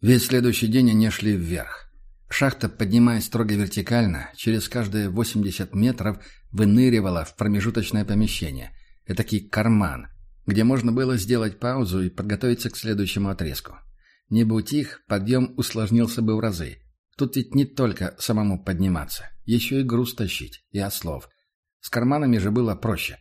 Весь следующий день они шли вверх. Шахта, поднимаясь строго вертикально, через каждые 80 метров выныривала в промежуточное помещение. Этакий карман, где можно было сделать паузу и подготовиться к следующему отрезку. Не будь их, подъем усложнился бы в разы. Тут ведь не только самому подниматься, еще и груз тащить, и ослов. С карманами же было проще.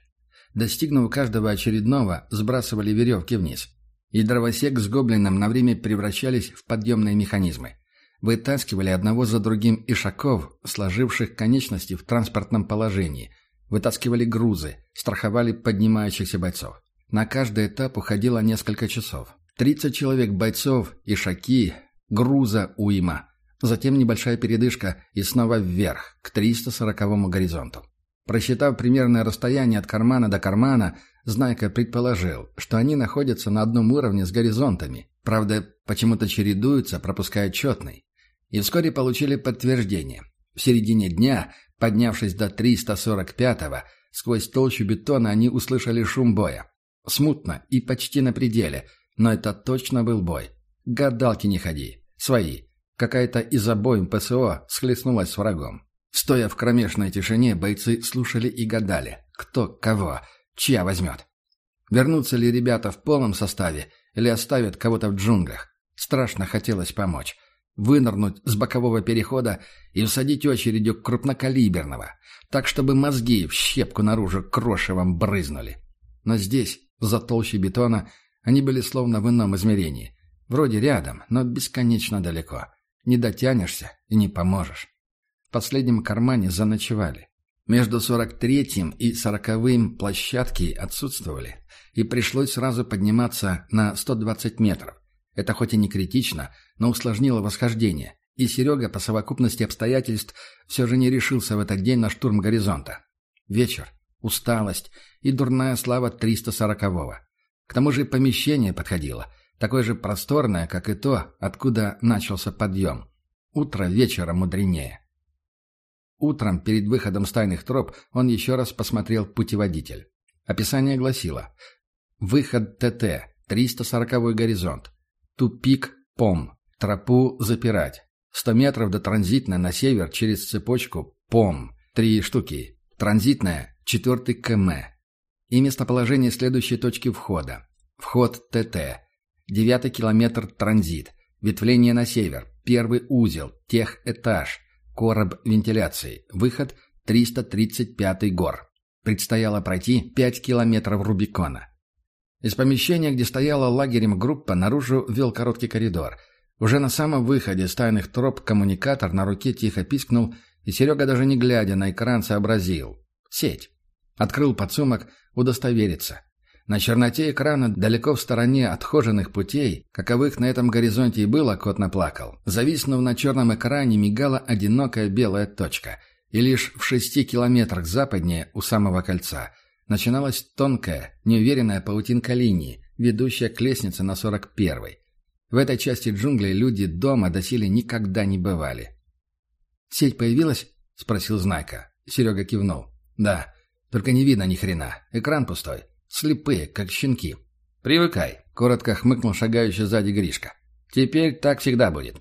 Достигнув каждого очередного, сбрасывали веревки вниз. И дровосек с гоблином на время превращались в подъемные механизмы. Вытаскивали одного за другим ишаков, сложивших конечности в транспортном положении. Вытаскивали грузы, страховали поднимающихся бойцов. На каждый этап уходило несколько часов. 30 человек бойцов, ишаки, груза уйма. Затем небольшая передышка и снова вверх, к 340-му горизонту. Просчитав примерное расстояние от кармана до кармана, Знайка предположил, что они находятся на одном уровне с горизонтами, правда, почему-то чередуются, пропуская четный. И вскоре получили подтверждение. В середине дня, поднявшись до 345-го, сквозь толщу бетона они услышали шум боя. Смутно и почти на пределе, но это точно был бой. Гадалки не ходи. Свои. Какая-то из обоим ПСО схлестнулась с врагом. Стоя в кромешной тишине, бойцы слушали и гадали, кто кого, чья возьмет. Вернутся ли ребята в полном составе или оставят кого-то в джунглях? Страшно хотелось помочь. Вынырнуть с бокового перехода и всадить очередью крупнокалиберного, так чтобы мозги в щепку наружу крошевом брызнули. Но здесь, за толщей бетона, они были словно в ином измерении. Вроде рядом, но бесконечно далеко. Не дотянешься и не поможешь последнем кармане заночевали. Между 43-м и 40-м площадки отсутствовали, и пришлось сразу подниматься на 120 метров. Это хоть и не критично, но усложнило восхождение, и Серега по совокупности обстоятельств все же не решился в этот день на штурм горизонта. Вечер, усталость и дурная слава 340-го. К тому же помещение подходило, такое же просторное, как и то, откуда начался подъем. Утро вечера мудренее. Утром, перед выходом с тайных троп, он еще раз посмотрел путеводитель. Описание гласило «Выход ТТ, 340 горизонт. Тупик ПОМ. Тропу запирать. 100 метров до транзитной на север через цепочку ПОМ. Три штуки. Транзитная, четвертый КМ. И местоположение следующей точки входа. Вход ТТ. Девятый километр транзит. Ветвление на север. Первый узел. Техэтаж. Короб вентиляции. Выход 335 гор. Предстояло пройти 5 километров Рубикона. Из помещения, где стояла лагерем группа, наружу вел короткий коридор. Уже на самом выходе с тайных троп коммуникатор на руке тихо пискнул, и Серега, даже не глядя на экран, сообразил. Сеть. Открыл подсумок, удостовериться. На черноте экрана, далеко в стороне отхоженных путей, каковых на этом горизонте и было, кот наплакал. Зависнув на черном экране, мигала одинокая белая точка. И лишь в шести километрах западнее, у самого кольца, начиналась тонкая, неуверенная паутинка линии, ведущая к лестнице на 41-й. В этой части джунглей люди дома доселе никогда не бывали. «Сеть появилась?» — спросил Знайка. Серега кивнул. «Да, только не видно ни хрена. Экран пустой. Слепые, как щенки. «Привыкай», — коротко хмыкнул шагающий сзади Гришка. «Теперь так всегда будет.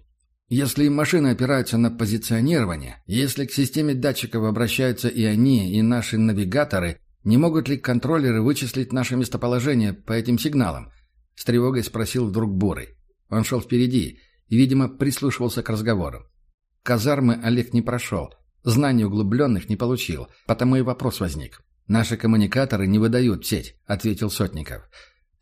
Если машины опираются на позиционирование, если к системе датчиков обращаются и они, и наши навигаторы, не могут ли контроллеры вычислить наше местоположение по этим сигналам?» С тревогой спросил вдруг Бурый. Он шел впереди и, видимо, прислушивался к разговору. Казармы Олег не прошел, знаний углубленных не получил, потому и вопрос возник. «Наши коммуникаторы не выдают сеть», — ответил Сотников.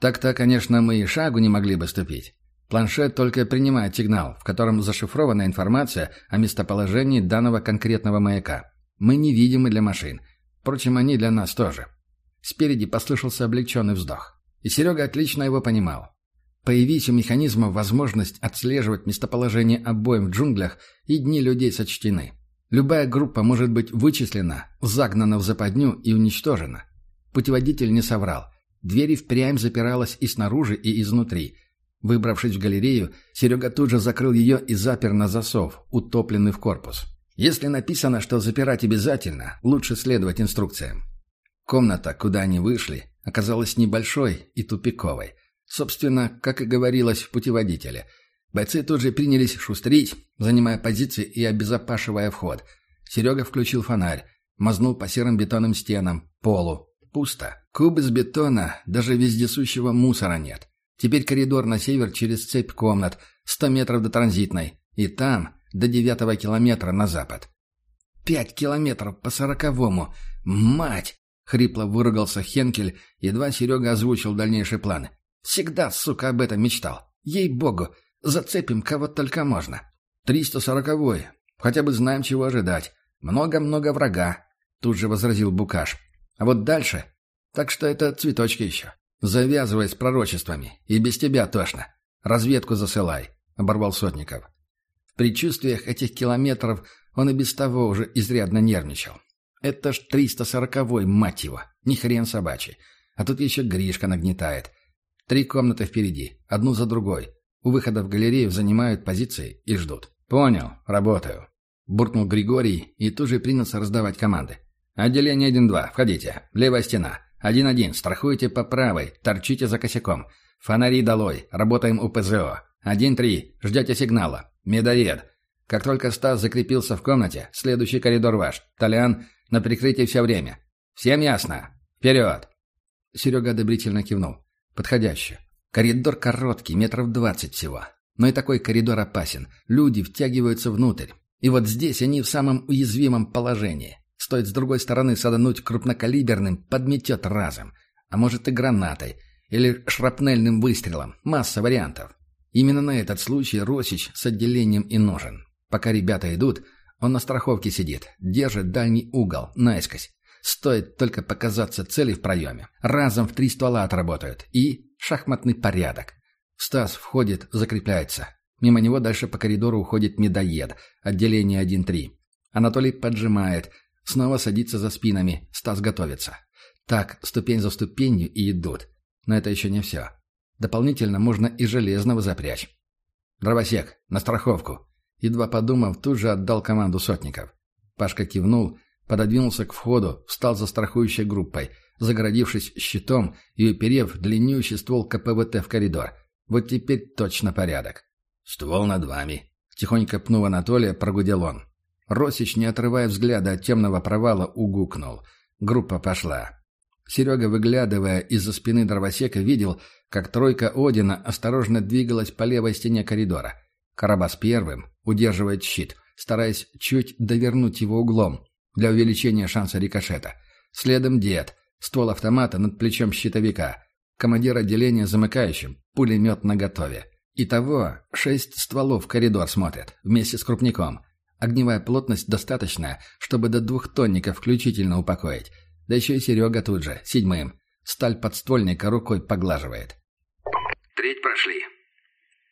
«Так-то, конечно, мы и шагу не могли бы ступить. Планшет только принимает сигнал, в котором зашифрована информация о местоположении данного конкретного маяка. Мы невидимы для машин. Впрочем, они для нас тоже». Спереди послышался облегченный вздох. И Серега отлично его понимал. Появись у механизма возможность отслеживать местоположение обоим в джунглях, и дни людей сочтены. Любая группа может быть вычислена, загнана в западню и уничтожена. Путеводитель не соврал. Дверь впрямь запиралась и снаружи, и изнутри. Выбравшись в галерею, Серега тут же закрыл ее и запер на засов, утопленный в корпус. Если написано, что запирать обязательно, лучше следовать инструкциям. Комната, куда они вышли, оказалась небольшой и тупиковой. Собственно, как и говорилось в путеводителе. Бойцы тут же принялись шустрить, занимая позиции и обезопашивая вход. Серега включил фонарь, мазнул по серым бетонным стенам, полу. Пусто. Куб из бетона, даже вездесущего мусора нет. Теперь коридор на север через цепь комнат, 100 метров до транзитной. И там, до девятого километра на запад. «Пять километров по сороковому! Мать!» — хрипло выругался Хенкель, едва Серега озвучил дальнейшие планы. «Всегда, сука, об этом мечтал. Ей-богу, зацепим кого только можно. Триста сороковой. Хотя бы знаем, чего ожидать. Много-много врага», — тут же возразил Букаш. «А вот дальше? Так что это цветочки еще. Завязывай с пророчествами. И без тебя тошно. Разведку засылай», — оборвал Сотников. В предчувствиях этих километров он и без того уже изрядно нервничал. Это ж 340-й, мать его, ни хрен собачий. А тут еще Гришка нагнетает. Три комнаты впереди, одну за другой. У выхода в галерею занимают позиции и ждут. «Понял, работаю», — буркнул Григорий и тут же принялся раздавать команды. «Отделение 1-2, входите. Левая стена. 1-1, страхуйте по правой, торчите за косяком. Фонари долой, работаем у ПЗО. 1-3, ждете сигнала. Медоед. Как только Стас закрепился в комнате, следующий коридор ваш. Толян, на прикрытии все время. Всем ясно? Вперед!» Серега одобрительно кивнул. «Подходяще. Коридор короткий, метров двадцать всего. Но и такой коридор опасен. Люди втягиваются внутрь. И вот здесь они в самом уязвимом положении. Стоит с другой стороны садануть крупнокалиберным, подметет разом. А может и гранатой. Или шрапнельным выстрелом. Масса вариантов. Именно на этот случай Росич с отделением и нужен. Пока ребята идут, он на страховке сидит, держит дальний угол, наискось. Стоит только показаться цели в проеме. Разом в три ствола отработают. И шахматный порядок. Стас входит, закрепляется. Мимо него дальше по коридору уходит медоед, отделение 1-3. Анатолий поджимает, снова садится за спинами, Стас готовится. Так, ступень за ступенью и идут. Но это еще не все. Дополнительно можно и железного запрячь. «Дровосек, на страховку!» Едва подумав, тут же отдал команду сотников. Пашка кивнул, пододвинулся к входу, встал за страхующей группой, загородившись щитом и уперев длиннющий ствол КПВТ в коридор. Вот теперь точно порядок. «Ствол над вами!» Тихонько пнув Анатолия, прогудел он. Росич, не отрывая взгляда от темного провала, угукнул. Группа пошла. Серега, выглядывая из-за спины дровосека, видел, как тройка Одина осторожно двигалась по левой стене коридора. Карабас первым удерживает щит, стараясь чуть довернуть его углом для увеличения шанса рикошета. Следом дед, ствол автомата над плечом щитовика, командир отделения замыкающим, пулемет наготове. Итого шесть стволов в коридор смотрят, вместе с крупником. Огневая плотность достаточная, чтобы до двух тонников включительно упокоить. Да еще и Серега тут же, седьмым. Сталь подствольника рукой поглаживает. Треть прошли.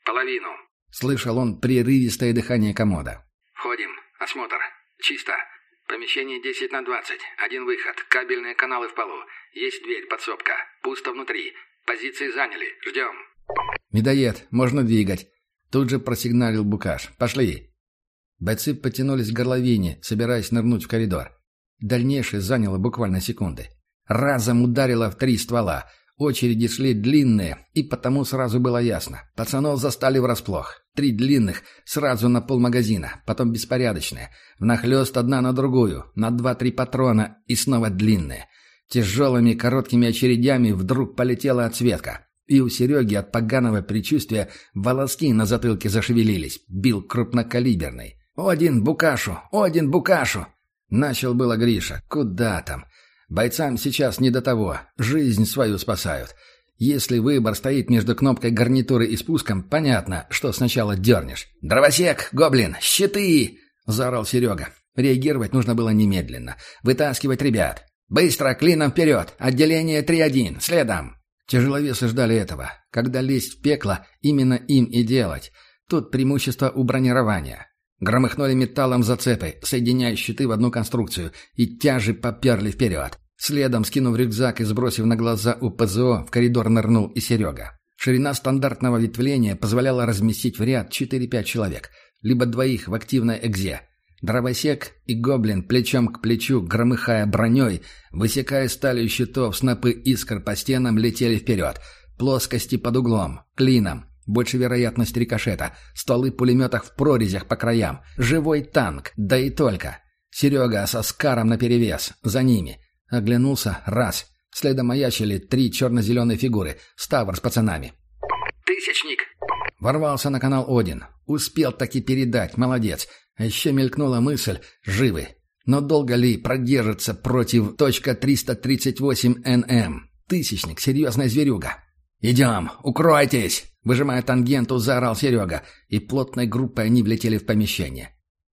Половину. Слышал он прерывистое дыхание комода. Входим. Осмотр. Чисто. Помещение 10 на 20. Один выход. Кабельные каналы в полу. Есть дверь, подсобка. Пусто внутри. Позиции заняли. Ждем. «Медоед, можно двигать». Тут же просигналил Букаш. «Пошли». Бойцы потянулись к горловине, собираясь нырнуть в коридор. Дальнейшее заняло буквально секунды. Разом ударило в три ствола. Очереди шли длинные, и потому сразу было ясно. Пацанов застали врасплох. Три длинных, сразу на полмагазина, потом беспорядочные. Внахлёст одна на другую, на два-три патрона и снова длинные. Тяжелыми короткими очередями вдруг полетела отсветка. И у Сереги от поганого предчувствия волоски на затылке зашевелились. Бил крупнокалиберный. «Один Букашу! Один Букашу!» Начал было Гриша. «Куда там?» Бойцам сейчас не до того. Жизнь свою спасают. Если выбор стоит между кнопкой гарнитуры и спуском, понятно, что сначала дернешь. «Дровосек! Гоблин! Щиты!» — заорал Серега. Реагировать нужно было немедленно. Вытаскивать ребят. «Быстро! Клином вперед! Отделение 3-1! Следом!» Тяжеловесы ждали этого. Когда лезть в пекло, именно им и делать. Тут преимущество у бронирования. Громыхнули металлом зацепы, соединяя щиты в одну конструкцию, и тяжи поперли вперед. Следом, скинув рюкзак и сбросив на глаза у ПЗО, в коридор нырнул и Серега. Ширина стандартного ветвления позволяла разместить в ряд 4-5 человек, либо двоих в активной экзе. Дровосек и гоблин плечом к плечу, громыхая броней, высекая сталью щитов, снопы искр по стенам летели вперед, плоскости под углом, клином, Больше вероятность рикошета. Стволы пулеметах в прорезях по краям. Живой танк. Да и только. Серега со Скаром наперевес. За ними. Оглянулся. Раз. Следом маячили три черно-зеленые фигуры. Ставр с пацанами. «Тысячник!» Ворвался на канал Один. Успел таки передать. Молодец. А еще мелькнула мысль. Живы. Но долго ли продержится против .338 НМ? Тысячник. Серьезная зверюга. «Идем! Укройтесь!» Выжимая тангенту, заорал Серега, и плотной группой они влетели в помещение.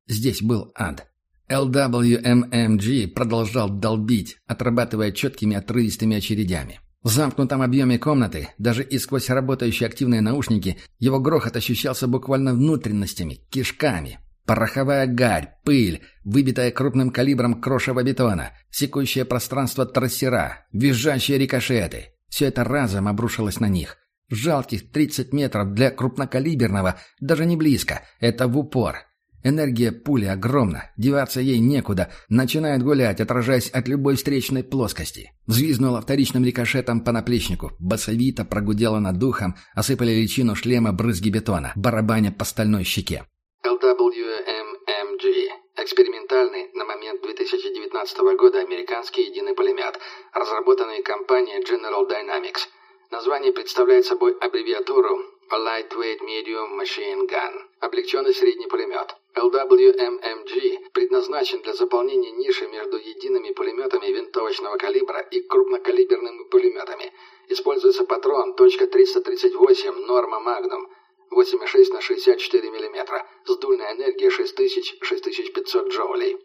Здесь был ад. LWMMG продолжал долбить, отрабатывая четкими отрывистыми очередями. В замкнутом объеме комнаты, даже и сквозь работающие активные наушники, его грохот ощущался буквально внутренностями, кишками. Пороховая гарь, пыль, выбитая крупным калибром крошево бетона, секущее пространство трассера, визжащие рикошеты. Все это разом обрушилось на них. Жалких 30 метров для крупнокалиберного, даже не близко, это в упор. Энергия пули огромна, деваться ей некуда, начинает гулять, отражаясь от любой встречной плоскости. Взвизнула вторичным рикошетом по наплечнику, басовито прогудела над духом, осыпали личину шлема брызги бетона, барабаня по стальной щеке. LWMMG. Экспериментальный на момент 2019 года американский единый пулемет, разработанный компанией General Dynamics. Название представляет собой аббревиатуру Lightweight Medium Machine Gun, облегченный средний пулемет. LWMMG предназначен для заполнения ниши между едиными пулеметами винтовочного калибра и крупнокалиберными пулеметами. Используется патрон .338 норма Magnum 8,6 на 64 мм с дульной энергией 6000-6500 джоулей.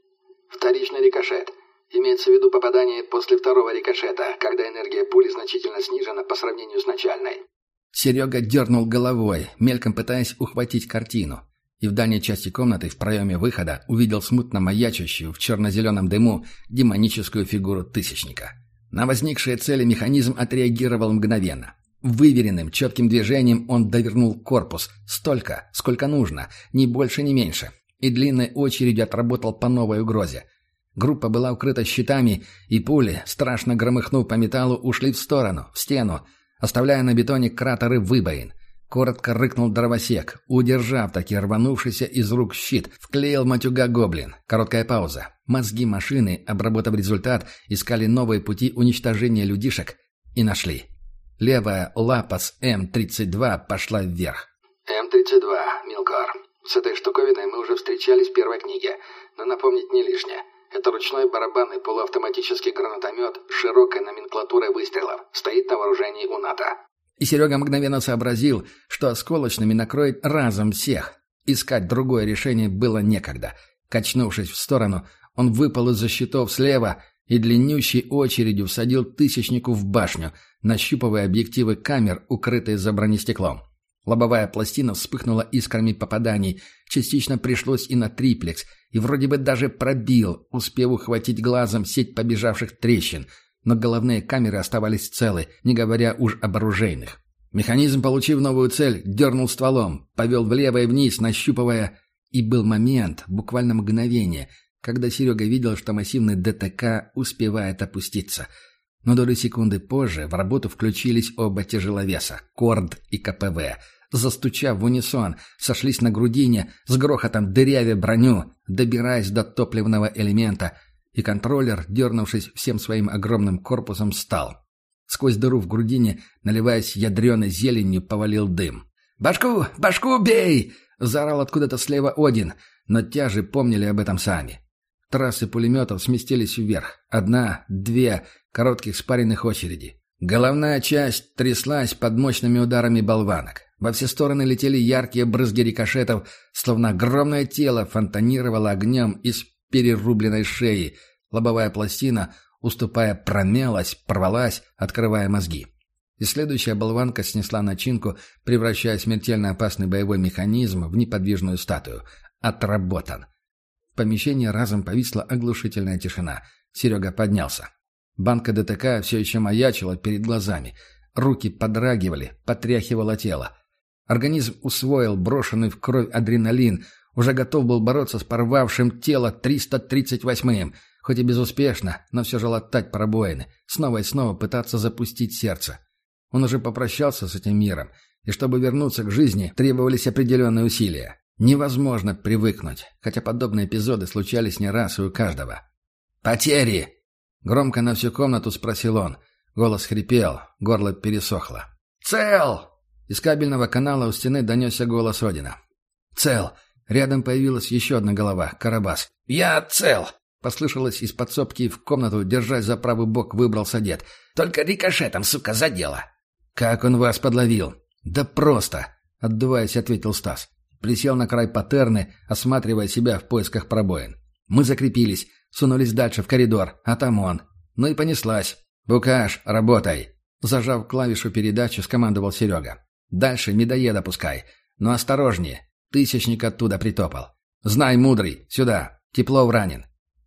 Вторичный рикошет. Имеется в виду попадание после второго рикошета, когда энергия пули значительно снижена по сравнению с начальной. Серега дернул головой, мельком пытаясь ухватить картину. И в дальней части комнаты, в проеме выхода, увидел смутно маячащую в черно-зеленом дыму демоническую фигуру Тысячника. На возникшие цели механизм отреагировал мгновенно. Выверенным, четким движением он довернул корпус. Столько, сколько нужно, ни больше, ни меньше. И длинной очередью отработал по новой угрозе. Группа была укрыта щитами, и пули, страшно громыхнув по металлу, ушли в сторону, в стену, оставляя на бетоне кратеры выбоин. Коротко рыкнул дровосек, удержав таки рванувшийся из рук щит, вклеил матюга гоблин. Короткая пауза. Мозги машины, обработав результат, искали новые пути уничтожения людишек и нашли. Левая лапа с М-32 пошла вверх. М-32, Милкар. С этой штуковиной мы уже встречались в первой книге, но напомнить не лишнее. Это ручной барабанный полуавтоматический гранатомет с широкой номенклатурой выстрелов. Стоит на вооружении у НАТО. И Серега мгновенно сообразил, что осколочными накроет разом всех. Искать другое решение было некогда. Качнувшись в сторону, он выпал из-за щитов слева и длиннющей очередью всадил тысячнику в башню, нащупывая объективы камер, укрытые за бронестеклом. Лобовая пластина вспыхнула искрами попаданий, частично пришлось и на триплекс, и вроде бы даже пробил, успев ухватить глазом сеть побежавших трещин, но головные камеры оставались целы, не говоря уж об оружейных. Механизм, получив новую цель, дернул стволом, повел влево и вниз, нащупывая... И был момент, буквально мгновение, когда Серега видел, что массивный ДТК успевает опуститься — но доли секунды позже в работу включились оба тяжеловеса — Корд и КПВ. Застучав в унисон, сошлись на грудине, с грохотом дырявя броню, добираясь до топливного элемента, и контроллер, дернувшись всем своим огромным корпусом, стал. Сквозь дыру в грудине, наливаясь ядреной зеленью, повалил дым. «Башку! Башку бей!» — заорал откуда-то слева Один, но тяжи помнили об этом сами. Трассы пулеметов сместились вверх. Одна, две, коротких спаренных очередей. Головная часть тряслась под мощными ударами болванок. Во все стороны летели яркие брызги рикошетов, словно огромное тело фонтанировало огнем из перерубленной шеи. Лобовая пластина, уступая, промялась, порвалась, открывая мозги. И следующая болванка снесла начинку, превращая смертельно опасный боевой механизм в неподвижную статую. Отработан. В помещении разом повисла оглушительная тишина. Серега поднялся. Банка ДТК все еще маячила перед глазами. Руки подрагивали, потряхивало тело. Организм усвоил брошенный в кровь адреналин, уже готов был бороться с порвавшим тело 338-м, хоть и безуспешно, но все же латать пробоины, снова и снова пытаться запустить сердце. Он уже попрощался с этим миром, и чтобы вернуться к жизни, требовались определенные усилия. Невозможно привыкнуть, хотя подобные эпизоды случались не раз и у каждого. «Потери!» — громко на всю комнату спросил он. Голос хрипел, горло пересохло. «Цел!» Из кабельного канала у стены донесся голос Одина. «Цел!» Рядом появилась еще одна голова, Карабас. «Я цел!» Послышалось из подсобки в комнату, держась за правый бок, выбрался дед. «Только рикошетом, сука, задело!» «Как он вас подловил?» «Да просто!» — отдуваясь, ответил Стас. Присел на край патерны, осматривая себя в поисках пробоин. Мы закрепились, сунулись дальше в коридор, а там он. Ну и понеслась. «Букаш, работай!» Зажав клавишу передачи, скомандовал Серега. «Дальше медоеда пускай. Но осторожнее. Тысячник оттуда притопал. Знай, мудрый, сюда. Теплов ранен».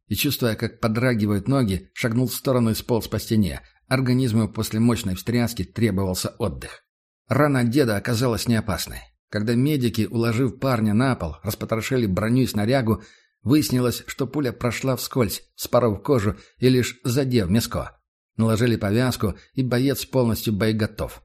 И, чувствуя, как подрагивают ноги, шагнул в сторону и сполз по стене. Организму после мощной встряски требовался отдых. Рана деда оказалась не опасной. Когда медики, уложив парня на пол, распотрошили броню и снарягу, выяснилось, что пуля прошла вскользь, споров кожу и лишь задев мяско. Наложили повязку, и боец полностью боеготов.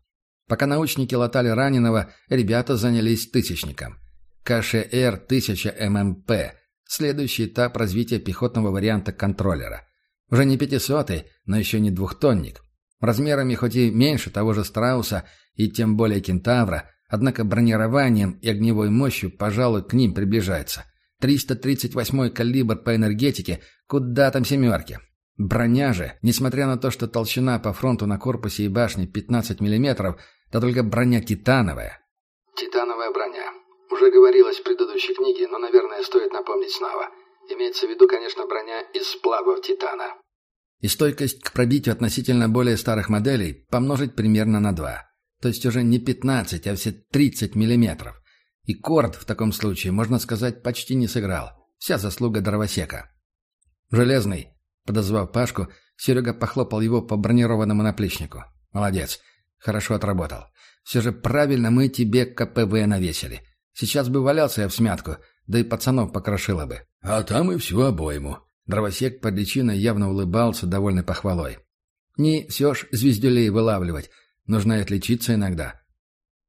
Пока научники латали раненого, ребята занялись тысячником. КШР-1000 ММП – следующий этап развития пехотного варианта контроллера. Уже не пятисотый, но еще не двухтонник. Размерами хоть и меньше того же Страуса и тем более Кентавра, однако бронированием и огневой мощью, пожалуй, к ним приближается. 338-й калибр по энергетике, куда там семерки. Броня же, несмотря на то, что толщина по фронту на корпусе и башне 15 мм, да только броня титановая. Титановая. Уже говорилось в предыдущей книге, но, наверное, стоит напомнить снова. Имеется в виду, конечно, броня из сплавов титана. И стойкость к пробитию относительно более старых моделей помножить примерно на 2. То есть уже не 15, а все 30 миллиметров. И Корд в таком случае, можно сказать, почти не сыграл. Вся заслуга дровосека. «Железный», подозвав Пашку, Серега похлопал его по бронированному наплечнику. «Молодец. Хорошо отработал. Все же правильно мы тебе КПВ навесили. Сейчас бы валялся я в смятку, да и пацанов покрошило бы». «А там и всю обойму». Дровосек под личиной явно улыбался, довольной похвалой. «Не все ж звездюлей вылавливать. Нужно и отличиться иногда».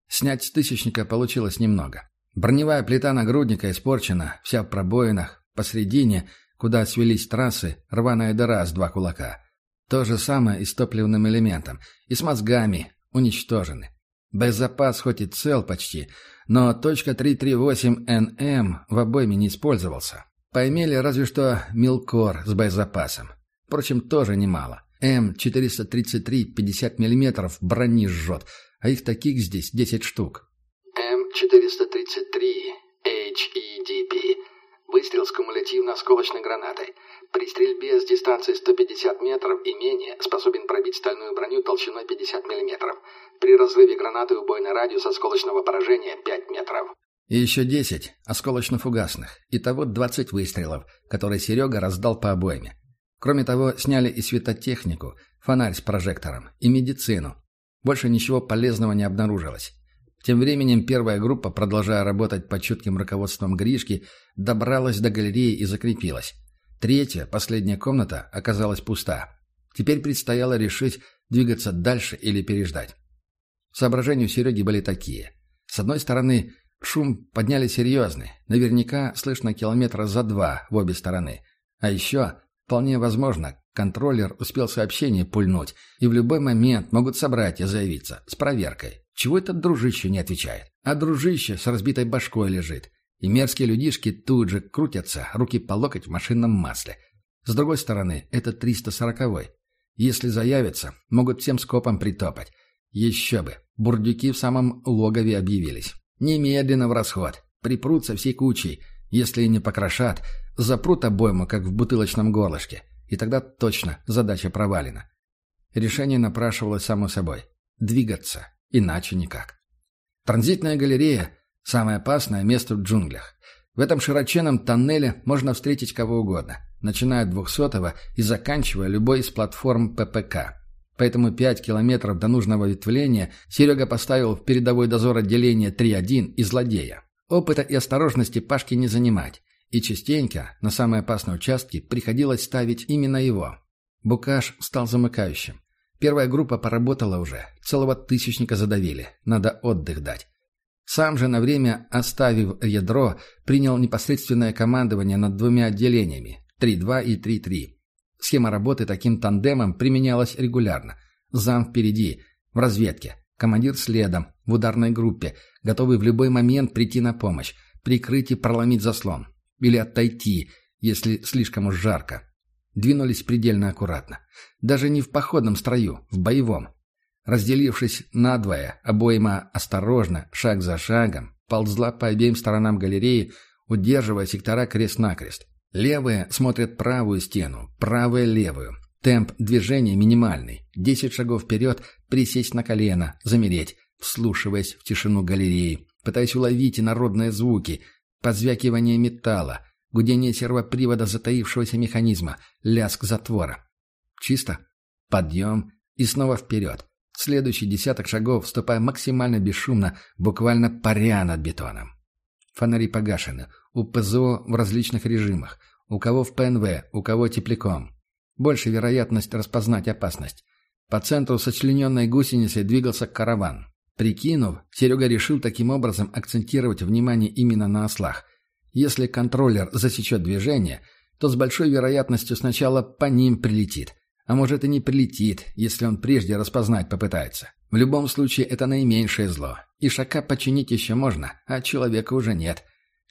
Снять с тысячника получилось немного. Броневая плита нагрудника испорчена, вся в пробоинах, посредине, куда свелись трассы, рваная дыра с два кулака. То же самое и с топливным элементом, и с мозгами, уничтожены. Боезапас хоть и цел почти, но точка .338-НМ в обойме не использовался. Поимели разве что милкор с боезапасом. Впрочем, тоже немало. М433 50 мм брони жжет, а их таких здесь 10 штук. М433 HEDP. Выстрел с кумулятивно-осколочной гранатой. При стрельбе с дистанции 150 метров и менее способен пробить стальную броню толщиной 50 мм. При разрыве гранаты убойный радиус осколочного поражения 5 метров. И еще 10 осколочно-фугасных. Итого 20 выстрелов, которые Серега раздал по обойме. Кроме того, сняли и светотехнику, фонарь с прожектором, и медицину. Больше ничего полезного не обнаружилось. Тем временем первая группа, продолжая работать под чутким руководством Гришки, добралась до галереи и закрепилась. Третья, последняя комната, оказалась пуста. Теперь предстояло решить, двигаться дальше или переждать. Соображения у Сереги были такие. С одной стороны, шум подняли серьезный. Наверняка слышно километра за два в обе стороны. А еще, вполне возможно, контроллер успел сообщение пульнуть, и в любой момент могут собрать и заявиться с проверкой. Чего этот дружище не отвечает? А дружище с разбитой башкой лежит. И мерзкие людишки тут же крутятся, руки по локоть в машинном масле. С другой стороны, это 340-й. Если заявятся, могут всем скопом притопать. Еще бы, бурдюки в самом логове объявились. Немедленно в расход. Припрутся всей кучей. Если не покрошат, запрут обойму, как в бутылочном горлышке. И тогда точно задача провалена. Решение напрашивалось само собой. Двигаться. Иначе никак. Транзитная галерея – самое опасное место в джунглях. В этом широченном тоннеле можно встретить кого угодно, начиная от 200 и заканчивая любой из платформ ППК. Поэтому 5 километров до нужного ветвления Серега поставил в передовой дозор отделения 3-1 и злодея. Опыта и осторожности Пашке не занимать, и частенько на самые опасные участки приходилось ставить именно его. Букаш стал замыкающим. Первая группа поработала уже. Целого тысячника задавили. Надо отдых дать. Сам же на время, оставив ядро, принял непосредственное командование над двумя отделениями – 3-2 и 3-3. Схема работы таким тандемом применялась регулярно. Зам впереди, в разведке, командир следом, в ударной группе, готовый в любой момент прийти на помощь, прикрыть и проломить заслон. Или отойти, если слишком уж жарко. Двинулись предельно аккуратно. Даже не в походном строю, в боевом. Разделившись надвое, обойма осторожно, шаг за шагом, ползла по обеим сторонам галереи, удерживая сектора крест-накрест. Левые смотрят правую стену, правая левую. Темп движения минимальный. Десять шагов вперед, присесть на колено, замереть, вслушиваясь в тишину галереи, пытаясь уловить народные звуки, позвякивание металла, гудение сервопривода затаившегося механизма, лязг затвора. Чисто. Подъем и снова вперед. Следующий десяток шагов, ступая максимально бесшумно, буквально паря над бетоном. Фонари погашены. У ПЗО в различных режимах. У кого в ПНВ, у кого тепляком. Больше вероятность распознать опасность. По центру сочлененной гусеницей двигался караван. Прикинув, Серега решил таким образом акцентировать внимание именно на ослах. Если контроллер засечет движение, то с большой вероятностью сначала по ним прилетит. А может и не прилетит, если он прежде распознать попытается. В любом случае это наименьшее зло. И шака починить еще можно, а человека уже нет.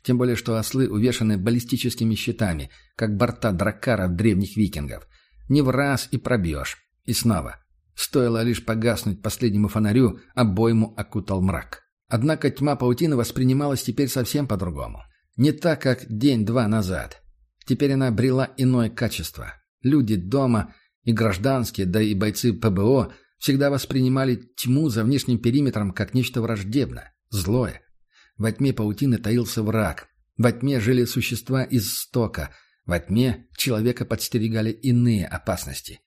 Тем более, что ослы увешаны баллистическими щитами, как борта дракаров древних викингов. Не в раз и пробьешь. И снова. Стоило лишь погаснуть последнему фонарю, обойму окутал мрак. Однако тьма паутины воспринималась теперь совсем по-другому. Не так, как день-два назад. Теперь она обрела иное качество. Люди дома и гражданские, да и бойцы ПБО всегда воспринимали тьму за внешним периметром как нечто враждебное, злое. Во тьме паутины таился враг. Во тьме жили существа из стока. Во тьме человека подстерегали иные опасности.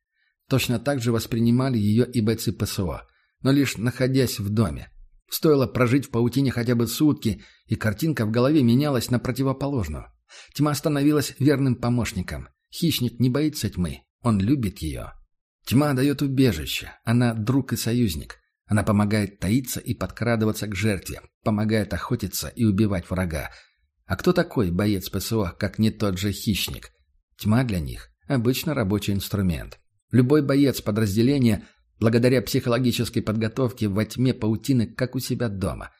Точно так же воспринимали ее и бойцы ПСО, но лишь находясь в доме. Стоило прожить в паутине хотя бы сутки, и картинка в голове менялась на противоположную. Тьма становилась верным помощником. Хищник не боится тьмы, он любит ее. Тьма дает убежище, она друг и союзник. Она помогает таиться и подкрадываться к жертве, помогает охотиться и убивать врага. А кто такой боец ПСО, как не тот же хищник? Тьма для них – обычно рабочий инструмент. Любой боец подразделения, благодаря психологической подготовке во тьме паутины, как у себя дома.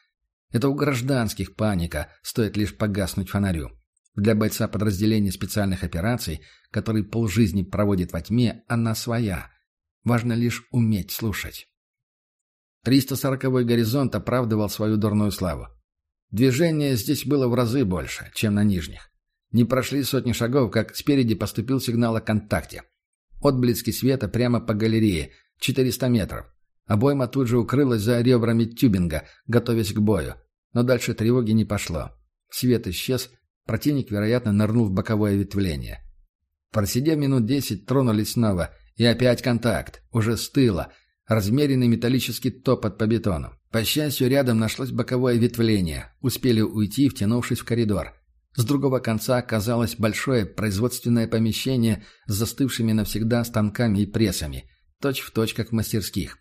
Это у гражданских паника, стоит лишь погаснуть фонарю. Для бойца подразделения специальных операций, который полжизни проводит во тьме, она своя. Важно лишь уметь слушать. 340-й горизонт оправдывал свою дурную славу. Движение здесь было в разы больше, чем на нижних. Не прошли сотни шагов, как спереди поступил сигнал о контакте. Отблески света прямо по галерее, 400 метров. Обойма тут же укрылась за ребрами тюбинга, готовясь к бою. Но дальше тревоги не пошло. Свет исчез, противник, вероятно, нырнул в боковое ветвление. Просидев минут десять, тронулись снова. И опять контакт. Уже с тыла. Размеренный металлический топот по бетону. По счастью, рядом нашлось боковое ветвление. Успели уйти, втянувшись в коридор. С другого конца оказалось большое производственное помещение с застывшими навсегда станками и прессами. Точь в точь, как в мастерских.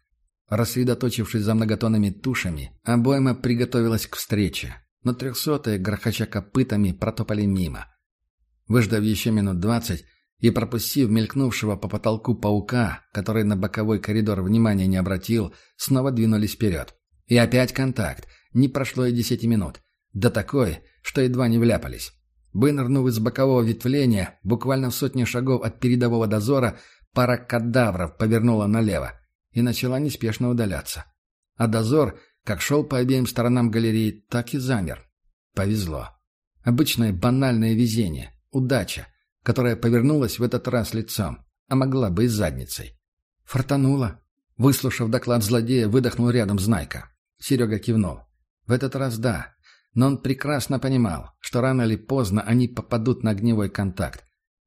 Рассредоточившись за многотонными тушами, обойма приготовилась к встрече. Но трехсотые, грохоча копытами, протопали мимо. Выждав еще минут двадцать, и, пропустив мелькнувшего по потолку паука, который на боковой коридор внимания не обратил, снова двинулись вперед. И опять контакт. Не прошло и десяти минут. Да такой, что едва не вляпались. Вынырнув из бокового ветвления, буквально в сотне шагов от передового дозора, пара кадавров повернула налево и начала неспешно удаляться. А дозор, как шел по обеим сторонам галереи, так и замер. Повезло. Обычное банальное везение. Удача которая повернулась в этот раз лицом, а могла бы и задницей. «Фартануло!» Выслушав доклад злодея, выдохнул рядом Знайка. Серега кивнул. В этот раз да, но он прекрасно понимал, что рано или поздно они попадут на огневой контакт.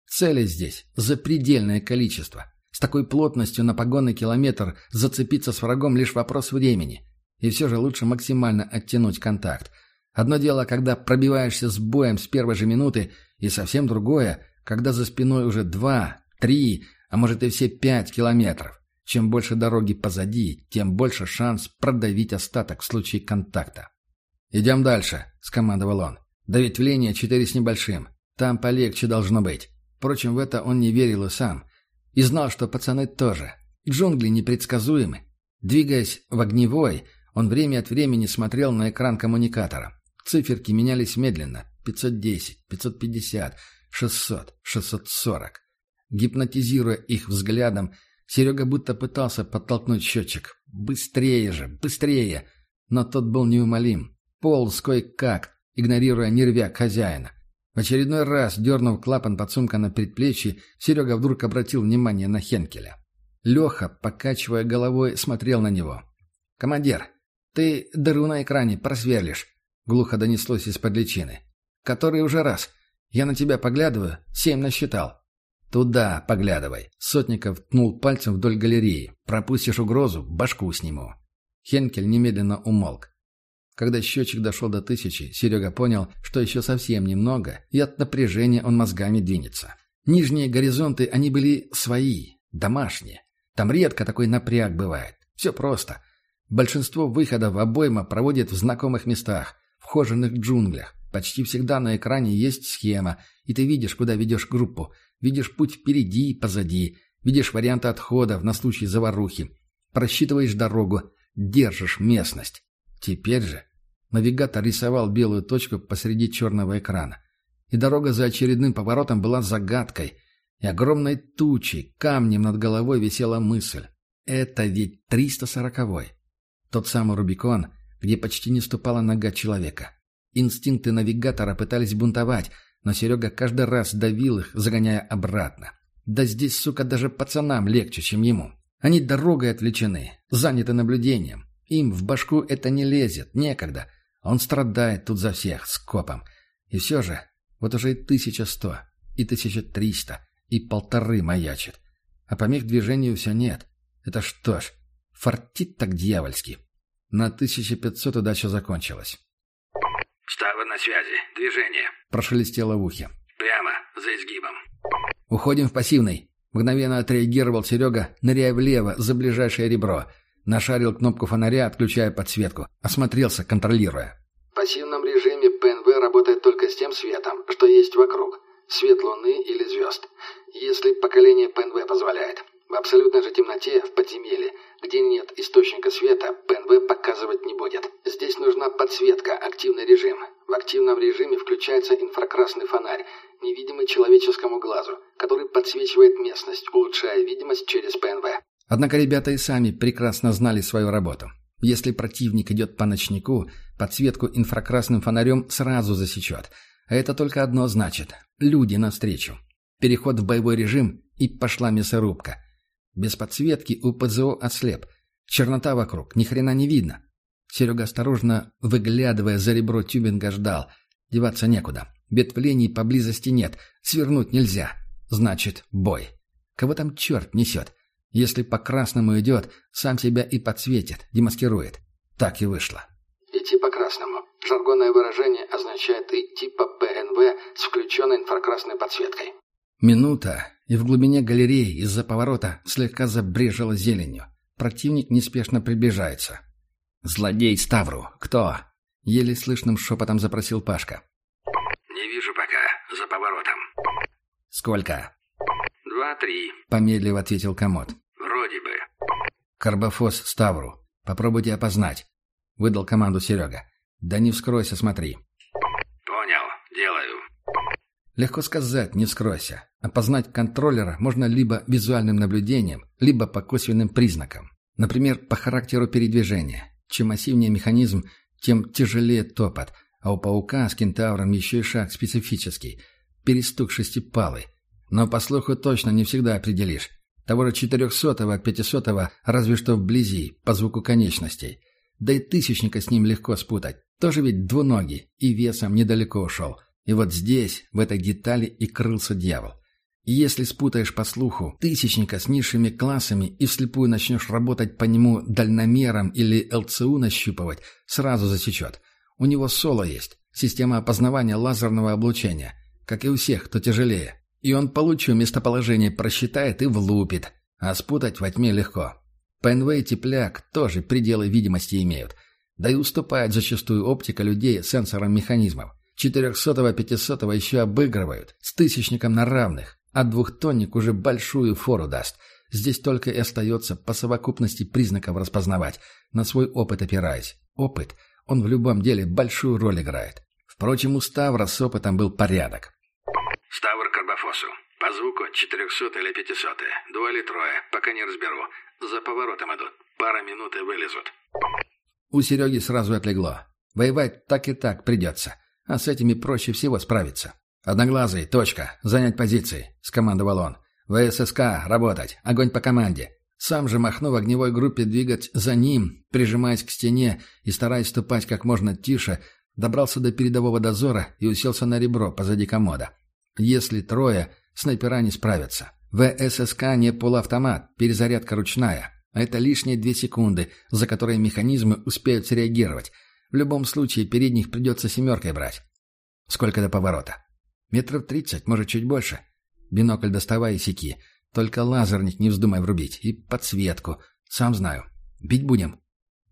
Цели здесь запредельное количество. С такой плотностью на погонный километр зацепиться с врагом лишь вопрос времени. И все же лучше максимально оттянуть контакт. Одно дело, когда пробиваешься с боем с первой же минуты, и совсем другое, когда за спиной уже два, три, а может и все пять километров. Чем больше дороги позади, тем больше шанс продавить остаток в случае контакта. «Идем дальше», — скомандовал он. «До ветвления четыре с небольшим. Там полегче должно быть». Впрочем, в это он не верил и сам. И знал, что пацаны тоже. Джунгли непредсказуемы. Двигаясь в огневой, он время от времени смотрел на экран коммуникатора. Циферки менялись медленно. 510, 550, 600, 640. Гипнотизируя их взглядом, Серега будто пытался подтолкнуть счетчик. «Быстрее же! Быстрее!» Но тот был неумолим. Полз кое-как, игнорируя нервяк хозяина. В очередной раз, дернув клапан подсумка на предплечье, Серега вдруг обратил внимание на Хенкеля. Леха, покачивая головой, смотрел на него. «Командир, ты дыру на экране просверлишь», — глухо донеслось из-под личины. «Который уже раз. Я на тебя поглядываю, семь насчитал. «Туда поглядывай!» Сотников ткнул пальцем вдоль галереи. «Пропустишь угрозу, башку сниму!» Хенкель немедленно умолк. Когда счетчик дошел до тысячи, Серега понял, что еще совсем немного, и от напряжения он мозгами двинется. Нижние горизонты, они были свои, домашние. Там редко такой напряг бывает. Все просто. Большинство выходов обойма проводят в знакомых местах, в хоженых джунглях. Почти всегда на экране есть схема, и ты видишь, куда ведешь группу – Видишь путь впереди и позади. Видишь варианты отходов на случай заварухи. Просчитываешь дорогу. Держишь местность. Теперь же навигатор рисовал белую точку посреди черного экрана. И дорога за очередным поворотом была загадкой. И огромной тучей, камнем над головой висела мысль. Это ведь 340-й. Тот самый Рубикон, где почти не ступала нога человека. Инстинкты навигатора пытались бунтовать, но Серега каждый раз давил их, загоняя обратно. Да здесь, сука, даже пацанам легче, чем ему. Они дорогой отвлечены, заняты наблюдением. Им в башку это не лезет, некогда. Он страдает тут за всех, скопом. И все же, вот уже и тысяча сто, и тысяча триста, и полторы маячит. А помех движению все нет. Это что ж, фартит так дьявольски. На 1500 удача закончилась. «Става на связи. Движение». Прошелестело в ухе. «Прямо, за изгибом». «Уходим в пассивный». Мгновенно отреагировал Серега, ныряя влево, за ближайшее ребро. Нашарил кнопку фонаря, отключая подсветку. Осмотрелся, контролируя. В пассивном режиме ПНВ работает только с тем светом, что есть вокруг. Свет луны или звезд. Если поколение ПНВ позволяет. В абсолютной же темноте, в подземелье, где нет источника света, ПНВ показывать не будет. Здесь нужна подсветка, активный режим. В активном режиме включается инфракрасный фонарь, невидимый человеческому глазу, который подсвечивает местность, улучшая видимость через ПНВ. Однако ребята и сами прекрасно знали свою работу. Если противник идет по ночнику, подсветку инфракрасным фонарем сразу засечет. А это только одно значит – люди навстречу. Переход в боевой режим и пошла мясорубка – без подсветки у ПЗО отслеп. Чернота вокруг, ни хрена не видно. Серега осторожно, выглядывая за ребро тюбинга, ждал. Деваться некуда. Ветвлений поблизости нет. Свернуть нельзя. Значит, бой. Кого там черт несет? Если по красному идет, сам себя и подсветит, демаскирует. Так и вышло. Идти по красному. Жаргонное выражение означает идти по ПНВ с включенной инфракрасной подсветкой. Минута, и в глубине галереи из-за поворота слегка забрежило зеленью. Противник неспешно приближается. «Злодей Ставру! Кто?» — еле слышным шепотом запросил Пашка. «Не вижу пока. За поворотом». «Сколько?» «Два-три», — помедлив ответил комод. «Вроде бы». «Карбофос Ставру. Попробуйте опознать», — выдал команду Серега. «Да не вскройся, смотри». Легко сказать, не вскройся. Опознать контроллера можно либо визуальным наблюдением, либо по косвенным признакам. Например, по характеру передвижения. Чем массивнее механизм, тем тяжелее топот, а у паука с кентавром еще и шаг специфический – перестук шестипалый. Но по слуху точно не всегда определишь. Того же четырехсотого от пятисотого разве что вблизи, по звуку конечностей. Да и тысячника с ним легко спутать. Тоже ведь двуногий и весом недалеко ушел. И вот здесь, в этой детали, и крылся дьявол. И если спутаешь по слуху тысячника с низшими классами и вслепую начнешь работать по нему дальномером или ЛЦУ нащупывать, сразу засечет. У него соло есть, система опознавания лазерного облучения, как и у всех, кто тяжелее. И он получу местоположение просчитает и влупит. А спутать во тьме легко. ПНВ и тепляк тоже пределы видимости имеют. Да и уступает зачастую оптика людей сенсорам механизмов. 400-500 еще обыгрывают, с тысячником на равных, а двухтонник уже большую фору даст. Здесь только и остается по совокупности признаков распознавать, на свой опыт опираясь. Опыт, он в любом деле большую роль играет. Впрочем, у Ставра с опытом был порядок. Ставр Карбофосу. По звуку 400 или 500. Два или трое, пока не разберу. За поворотом идут. Пара минут и вылезут. У Сереги сразу отлегло. Воевать так и так придется. А с этими проще всего справиться. «Одноглазый, точка. Занять позиции», — скомандовал он. «ВССК, работать. Огонь по команде». Сам же, махнув огневой группе двигать за ним, прижимаясь к стене и стараясь ступать как можно тише, добрался до передового дозора и уселся на ребро позади комода. Если трое, снайпера не справятся. ВССК не полуавтомат, перезарядка ручная. А это лишние две секунды, за которые механизмы успеют среагировать. В любом случае, передних придется семеркой брать. Сколько до поворота? Метров тридцать, может, чуть больше. Бинокль доставай и секи. Только лазерник не вздумай врубить. И подсветку. Сам знаю. Бить будем?»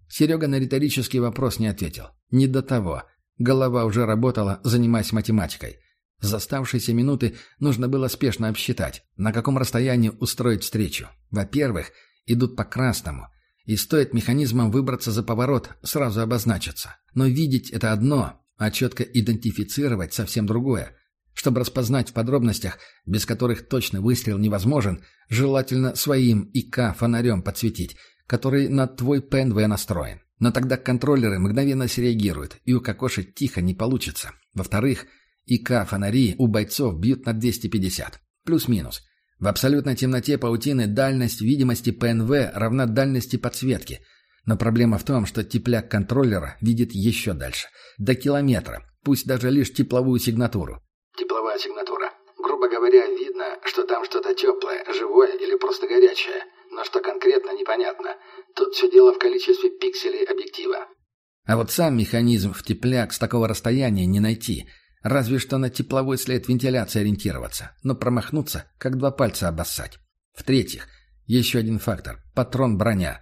Серега на риторический вопрос не ответил. Не до того. Голова уже работала, занимаясь математикой. За оставшиеся минуты нужно было спешно обсчитать, на каком расстоянии устроить встречу. Во-первых, идут по красному. И стоит механизмам выбраться за поворот, сразу обозначиться. Но видеть это одно, а четко идентифицировать совсем другое. Чтобы распознать в подробностях, без которых точно выстрел невозможен, желательно своим ИК фонарем подсветить, который на твой ПНВ настроен. Но тогда контроллеры мгновенно среагируют, и укокошить тихо не получится. Во-вторых, ИК-фонари у бойцов бьют на 250. Плюс-минус. В абсолютной темноте паутины дальность видимости ПНВ равна дальности подсветки. Но проблема в том, что тепляк контроллера видит еще дальше. До километра. Пусть даже лишь тепловую сигнатуру. Тепловая сигнатура. Грубо говоря, видно, что там что-то теплое, живое или просто горячее. Но что конкретно, непонятно. Тут все дело в количестве пикселей объектива. А вот сам механизм в тепляк с такого расстояния не найти. Разве что на тепловой след вентиляции ориентироваться. Но промахнуться, как два пальца обоссать. В-третьих, еще один фактор – патрон броня.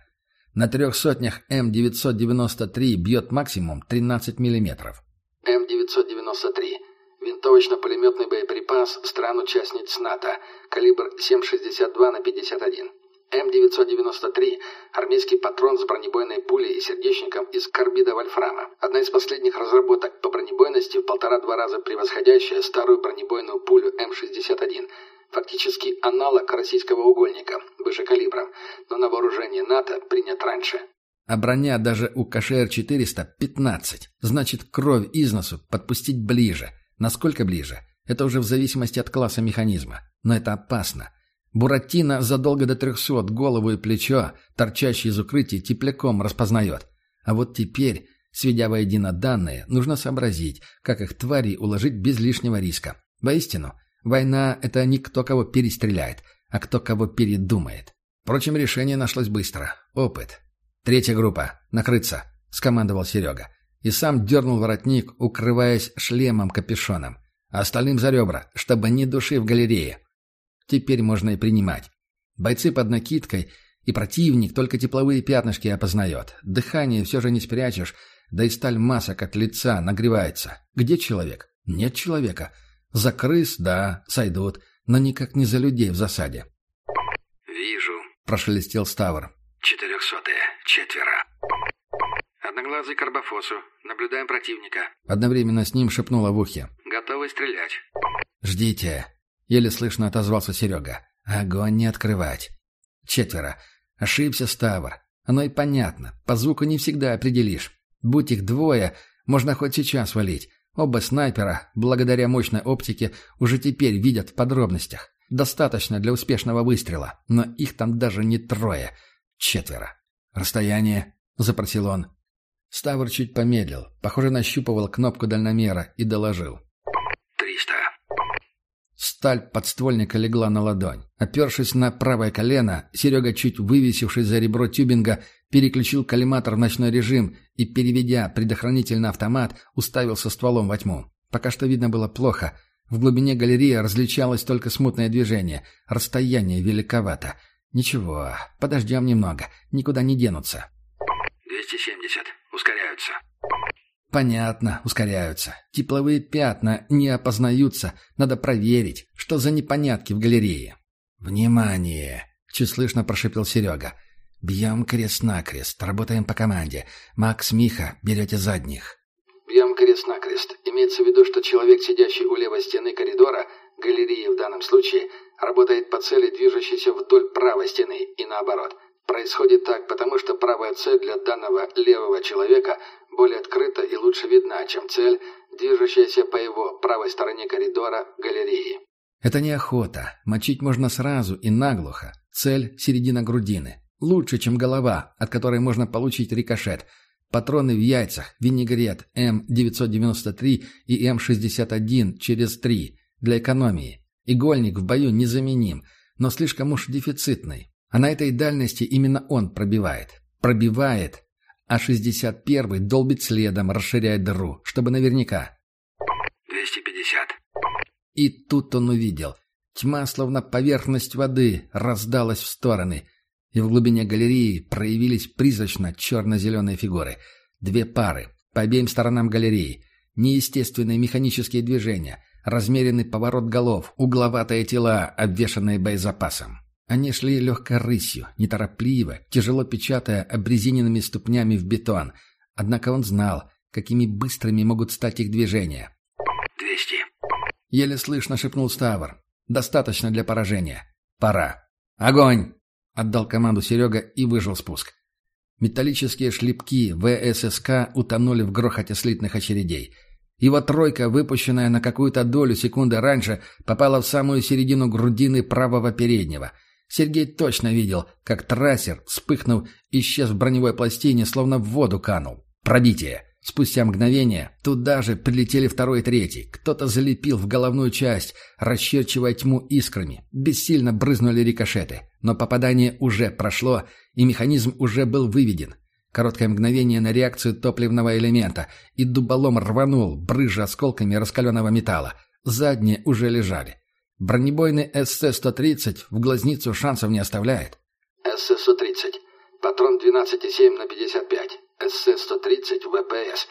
На трех сотнях М993 бьет максимум 13 миллиметров. М993. Винтовочно-пулеметный боеприпас стран-участниц НАТО. Калибр 7,62 на 51. М993 – армейский патрон с бронебойной пулей и сердечником из карбида вольфрама. Одна из последних разработок по бронебойности в полтора-два раза превосходящая старую бронебойную пулю М61. Фактически аналог российского угольника, выше калибром, но на вооружение НАТО принят раньше. А броня даже у КШР-400 – 15. Значит, кровь из носу подпустить ближе. Насколько ближе? Это уже в зависимости от класса механизма. Но это опасно. Буратино задолго до трехсот голову и плечо, торчащие из укрытия, тепляком распознает. А вот теперь, сведя воедино данные, нужно сообразить, как их твари уложить без лишнего риска. Воистину, война — это не кто кого перестреляет, а кто кого передумает. Впрочем, решение нашлось быстро. Опыт. «Третья группа. Накрыться», — скомандовал Серега. И сам дернул воротник, укрываясь шлемом-капюшоном. А остальным за ребра, чтобы ни души в галерее. Теперь можно и принимать. Бойцы под накидкой, и противник только тепловые пятнышки опознает. Дыхание все же не спрячешь, да и сталь масок от лица нагревается. Где человек? Нет человека. За крыс, да, сойдут, но никак не за людей в засаде. «Вижу», — прошелестел Ставр. «Четырехсотые. Четверо». «Одноглазый Карбофосу. Наблюдаем противника». Одновременно с ним шепнула в ухе. «Готовы стрелять». «Ждите». Еле слышно отозвался Серега. «Огонь не открывать». Четверо. Ошибся Ставр. Оно и понятно. По звуку не всегда определишь. Будь их двое, можно хоть сейчас валить. Оба снайпера, благодаря мощной оптике, уже теперь видят в подробностях. Достаточно для успешного выстрела, но их там даже не трое. Четверо. «Расстояние?» — запросил он. Ставр чуть помедлил, похоже, нащупывал кнопку дальномера и доложил. «Триста». Сталь подствольника легла на ладонь. Опершись на правое колено, Серега, чуть вывесившись за ребро тюбинга, переключил коллиматор в ночной режим и, переведя предохранитель на автомат, уставился стволом во тьму. Пока что видно было плохо. В глубине галереи различалось только смутное движение. Расстояние великовато. Ничего, подождем немного, никуда не денутся. 270. Ускоряются. Понятно, ускоряются. Тепловые пятна не опознаются. Надо проверить, что за непонятки в галерее. «Внимание!» — чуть слышно прошипел Серега. «Бьем крест-накрест. Работаем по команде. Макс, Миха, берете задних». Бьем крест-накрест. Имеется в виду, что человек, сидящий у левой стены коридора, галереи в данном случае, работает по цели, движущейся вдоль правой стены, и наоборот. Происходит так, потому что правая цель для данного левого человека более открыта и лучше видна, чем цель, движущаяся по его правой стороне коридора галереи. Это не охота. Мочить можно сразу и наглухо. Цель — середина грудины. Лучше, чем голова, от которой можно получить рикошет. Патроны в яйцах, винегрет М993 и М61 через 3 для экономии. Игольник в бою незаменим, но слишком уж дефицитный. А на этой дальности именно он пробивает. Пробивает, а 61-й долбит следом, расширяя дыру, чтобы наверняка. 250. И тут он увидел. Тьма, словно поверхность воды, раздалась в стороны, и в глубине галереи проявились призрачно черно-зеленые фигуры. Две пары, по обеим сторонам галереи. Неестественные механические движения, размеренный поворот голов, угловатые тела, обвешанные боезапасом. Они шли легкой рысью, неторопливо, тяжело печатая обрезиненными ступнями в бетон. Однако он знал, какими быстрыми могут стать их движения. «Двести». Еле слышно шепнул Ставр. «Достаточно для поражения. Пора. Огонь!» Отдал команду Серега и выжил спуск. Металлические шлепки ВССК утонули в грохоте слитных очередей. Его тройка, выпущенная на какую-то долю секунды раньше, попала в самую середину грудины правого переднего. Сергей точно видел, как трассер, вспыхнув, исчез в броневой пластине, словно в воду канул. Пробитие. Спустя мгновение туда же прилетели второй и третий. Кто-то залепил в головную часть, расчерчивая тьму искрами. Бессильно брызнули рикошеты. Но попадание уже прошло, и механизм уже был выведен. Короткое мгновение на реакцию топливного элемента, и дуболом рванул, брыжа осколками раскаленного металла. Задние уже лежали. Бронебойный СС-130 в глазницу шансов не оставляет. СС-130. Патрон 12,7 на 55. СС-130 ВПС.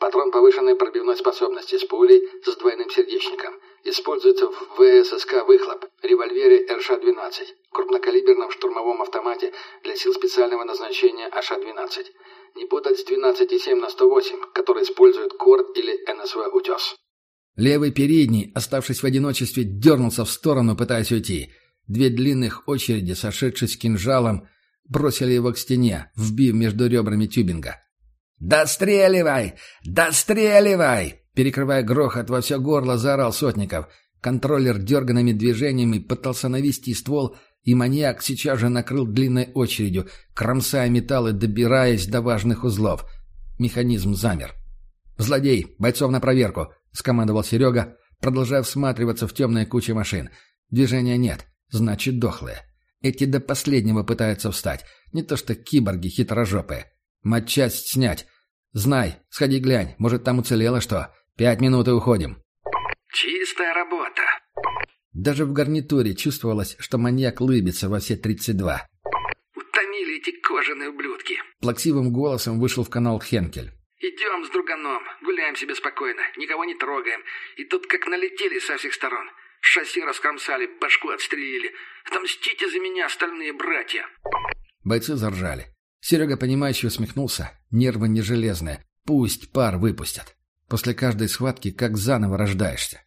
Патрон повышенной пробивной способности с пулей с двойным сердечником. Используется в ВССК «Выхлоп», револьвере РШ-12, крупнокалиберном штурмовом автомате для сил специального назначения АШ-12. Не путать с 12,7 на 108, который используют КОРД или НСВ «Утес». Левый передний, оставшись в одиночестве, дернулся в сторону, пытаясь уйти. Две длинных очереди, сошедшись кинжалом, бросили его к стене, вбив между ребрами тюбинга. «Достреливай! Достреливай!» Перекрывая грохот во все горло, заорал Сотников. Контроллер дерганными движениями пытался навести ствол, и маньяк сейчас же накрыл длинной очередью, кромсая металлы, добираясь до важных узлов. Механизм замер. «Злодей! Бойцов на проверку!» — скомандовал Серега, продолжая всматриваться в темные кучи машин. «Движения нет. Значит, дохлые. Эти до последнего пытаются встать. Не то что киборги хитрожопые. Матчасть снять. Знай, сходи глянь, может там уцелело что. Пять минут и уходим». «Чистая работа». Даже в гарнитуре чувствовалось, что маньяк лыбится во все тридцать два. «Утомили эти кожаные ублюдки». Плаксивым голосом вышел в канал Хенкель. «Идем с друганом, гуляем себе спокойно, никого не трогаем. И тут как налетели со всех сторон. Шасси раскромсали, башку отстрелили. Отомстите за меня, остальные братья!» Бойцы заржали. Серега, понимающе усмехнулся. Нервы не железные. Пусть пар выпустят. После каждой схватки как заново рождаешься.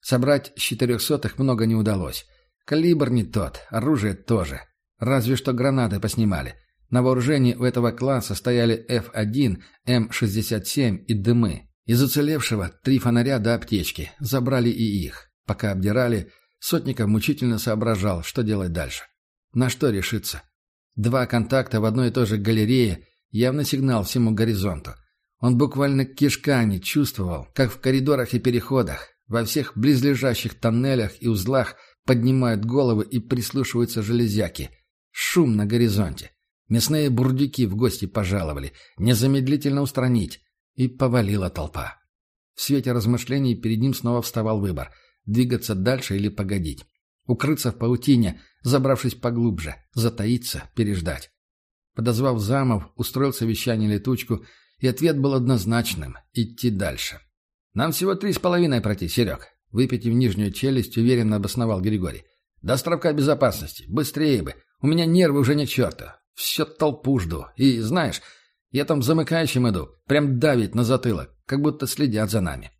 Собрать с четырехсотых много не удалось. Калибр не тот, оружие тоже. Разве что гранаты поснимали. На вооружении у этого класса стояли F1, М67 и дымы. Из уцелевшего три фонаря до аптечки. Забрали и их. Пока обдирали, Сотников мучительно соображал, что делать дальше. На что решиться? Два контакта в одной и той же галерее – явно сигнал всему горизонту. Он буквально кишками чувствовал, как в коридорах и переходах, во всех близлежащих тоннелях и узлах поднимают головы и прислушиваются железяки. Шум на горизонте. Мясные бурдюки в гости пожаловали. Незамедлительно устранить. И повалила толпа. В свете размышлений перед ним снова вставал выбор – двигаться дальше или погодить. Укрыться в паутине, забравшись поглубже, затаиться, переждать. Подозвав замов, устроил совещание летучку, и ответ был однозначным — идти дальше. «Нам всего три с половиной пройти, Серег», — выпитив нижнюю челюсть, уверенно обосновал Григорий. «До островка безопасности. Быстрее бы. У меня нервы уже не к черту. Все толпу жду. И, знаешь, я там замыкающим иду. Прям давить на затылок, как будто следят за нами».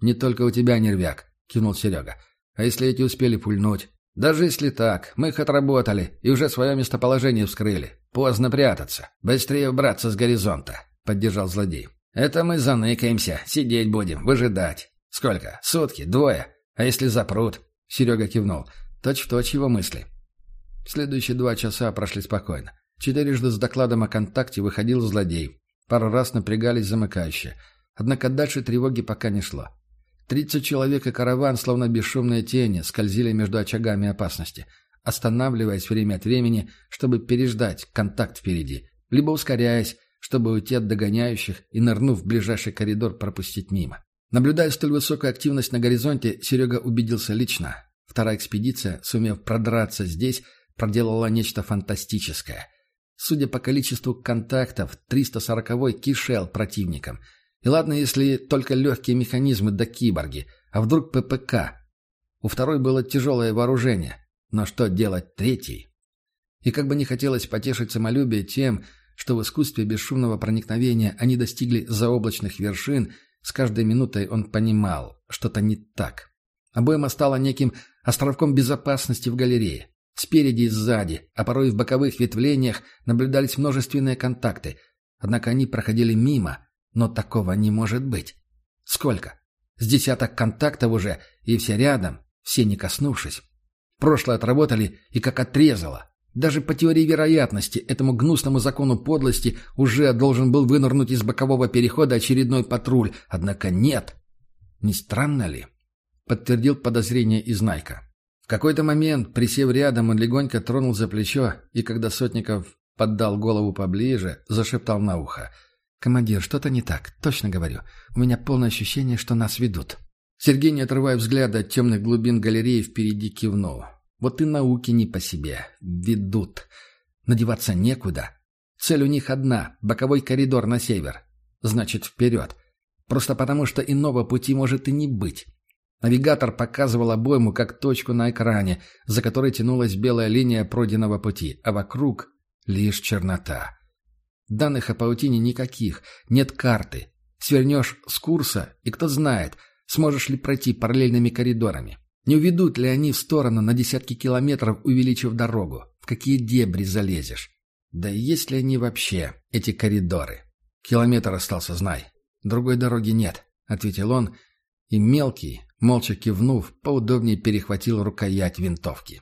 «Не только у тебя нервяк», — кивнул Серега. «А если эти успели пульнуть? Даже если так, мы их отработали и уже свое местоположение вскрыли. Поздно прятаться. Быстрее убраться с горизонта», — поддержал злодей. «Это мы заныкаемся, сидеть будем, выжидать. Сколько? Сутки? Двое? А если запрут?» Серега кивнул. Точь-в-точь его мысли. Следующие два часа прошли спокойно. Четырежды с докладом о контакте выходил злодей. Пару раз напрягались замыкающие. Однако дальше тревоги пока не шло. Тридцать человек и караван, словно бесшумные тени, скользили между очагами опасности, останавливаясь время от времени, чтобы переждать контакт впереди, либо ускоряясь, чтобы уйти от догоняющих и, нырнув в ближайший коридор, пропустить мимо. Наблюдая столь высокую активность на горизонте, Серега убедился лично. Вторая экспедиция, сумев продраться здесь, проделала нечто фантастическое. Судя по количеству контактов, 340-й кишел противником – и ладно, если только легкие механизмы да киборги, а вдруг ППК. У второй было тяжелое вооружение, но что делать третий? И как бы не хотелось потешить самолюбие тем, что в искусстве бесшумного проникновения они достигли заоблачных вершин, с каждой минутой он понимал, что-то не так. Обойма стала неким островком безопасности в галерее. Спереди и сзади, а порой в боковых ветвлениях наблюдались множественные контакты, однако они проходили мимо, но такого не может быть. Сколько? С десяток контактов уже, и все рядом, все не коснувшись. Прошлое отработали и как отрезало. Даже по теории вероятности этому гнусному закону подлости уже должен был вынырнуть из бокового перехода очередной патруль, однако нет. Не странно ли? Подтвердил подозрение Изнайка. В какой-то момент, присев рядом, он легонько тронул за плечо, и когда Сотников поддал голову поближе, зашептал на ухо — «Командир, что-то не так. Точно говорю. У меня полное ощущение, что нас ведут». Сергей, не отрывая взгляда от темных глубин галереи, впереди кивнул. «Вот и науки не по себе. Ведут. Надеваться некуда. Цель у них одна — боковой коридор на север. Значит, вперед. Просто потому, что иного пути может и не быть». Навигатор показывал обойму как точку на экране, за которой тянулась белая линия пройденного пути, а вокруг — лишь чернота. Данных о паутине никаких, нет карты. Свернешь с курса, и кто знает, сможешь ли пройти параллельными коридорами. Не уведут ли они в сторону на десятки километров, увеличив дорогу? В какие дебри залезешь? Да есть ли они вообще, эти коридоры? Километр остался, знай. Другой дороги нет, — ответил он, и мелкий, молча кивнув, поудобнее перехватил рукоять винтовки.